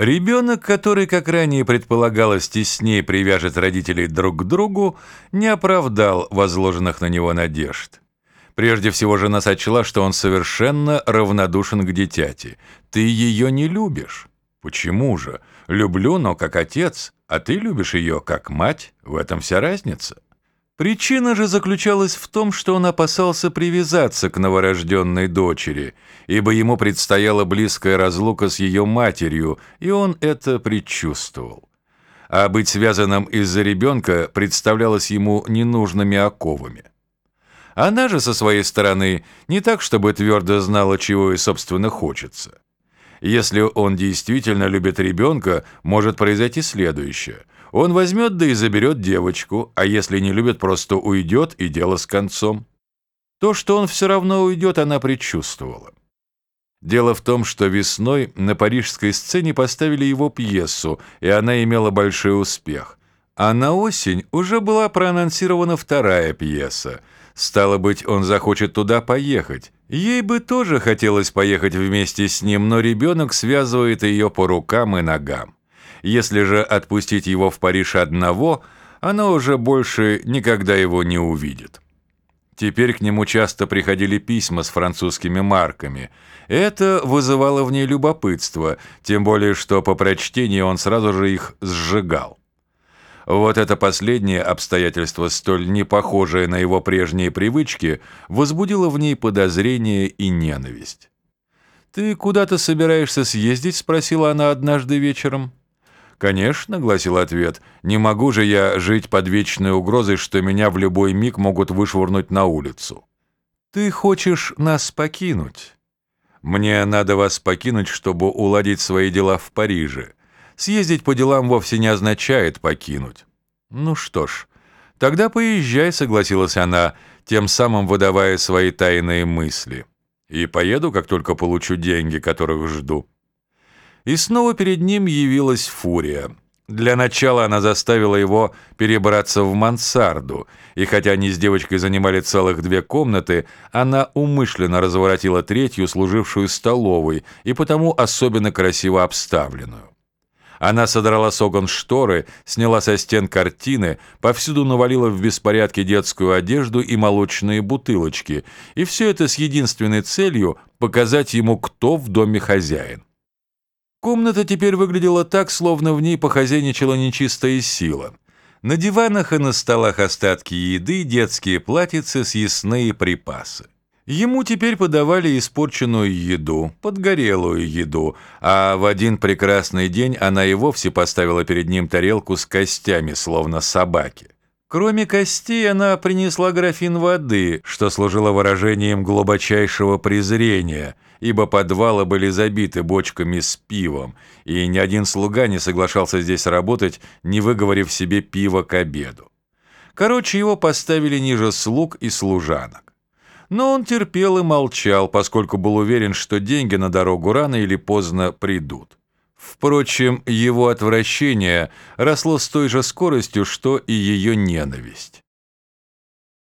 Ребенок, который, как ранее предполагалось, теснее привяжет родителей друг к другу, не оправдал возложенных на него надежд. Прежде всего, жена сочла, что он совершенно равнодушен к дитяти. «Ты ее не любишь». «Почему же? Люблю, но как отец, а ты любишь ее как мать. В этом вся разница». Причина же заключалась в том, что он опасался привязаться к новорожденной дочери, ибо ему предстояла близкая разлука с ее матерью, и он это предчувствовал. А быть связанным из-за ребенка представлялось ему ненужными оковами. Она же со своей стороны не так, чтобы твердо знала, чего и собственно хочется. Если он действительно любит ребенка, может произойти следующее. Он возьмет да и заберет девочку, а если не любит, просто уйдет и дело с концом. То, что он все равно уйдет, она предчувствовала. Дело в том, что весной на парижской сцене поставили его пьесу, и она имела большой успех. А на осень уже была проанонсирована вторая пьеса. Стало быть, он захочет туда поехать. Ей бы тоже хотелось поехать вместе с ним, но ребенок связывает ее по рукам и ногам. Если же отпустить его в Париж одного, она уже больше никогда его не увидит. Теперь к нему часто приходили письма с французскими марками. Это вызывало в ней любопытство, тем более что по прочтении он сразу же их сжигал. Вот это последнее обстоятельство, столь не похожее на его прежние привычки, возбудило в ней подозрение и ненависть. «Ты куда-то собираешься съездить?» — спросила она однажды вечером. «Конечно», — гласил ответ, — «не могу же я жить под вечной угрозой, что меня в любой миг могут вышвырнуть на улицу». «Ты хочешь нас покинуть?» «Мне надо вас покинуть, чтобы уладить свои дела в Париже. Съездить по делам вовсе не означает покинуть». «Ну что ж, тогда поезжай», — согласилась она, тем самым выдавая свои тайные мысли. «И поеду, как только получу деньги, которых жду». И снова перед ним явилась фурия. Для начала она заставила его перебраться в мансарду, и хотя они с девочкой занимали целых две комнаты, она умышленно разворотила третью, служившую столовой, и потому особенно красиво обставленную. Она содрала с окон шторы, сняла со стен картины, повсюду навалила в беспорядке детскую одежду и молочные бутылочки, и все это с единственной целью показать ему, кто в доме хозяин. Комната теперь выглядела так, словно в ней похозяйничала нечистая сила. На диванах и на столах остатки еды, детские платьицы, съестные припасы. Ему теперь подавали испорченную еду, подгорелую еду, а в один прекрасный день она и вовсе поставила перед ним тарелку с костями, словно собаки. Кроме костей, она принесла графин воды, что служило выражением глубочайшего презрения, ибо подвалы были забиты бочками с пивом, и ни один слуга не соглашался здесь работать, не выговорив себе пиво к обеду. Короче, его поставили ниже слуг и служанок. Но он терпел и молчал, поскольку был уверен, что деньги на дорогу рано или поздно придут. Впрочем, его отвращение росло с той же скоростью, что и ее ненависть.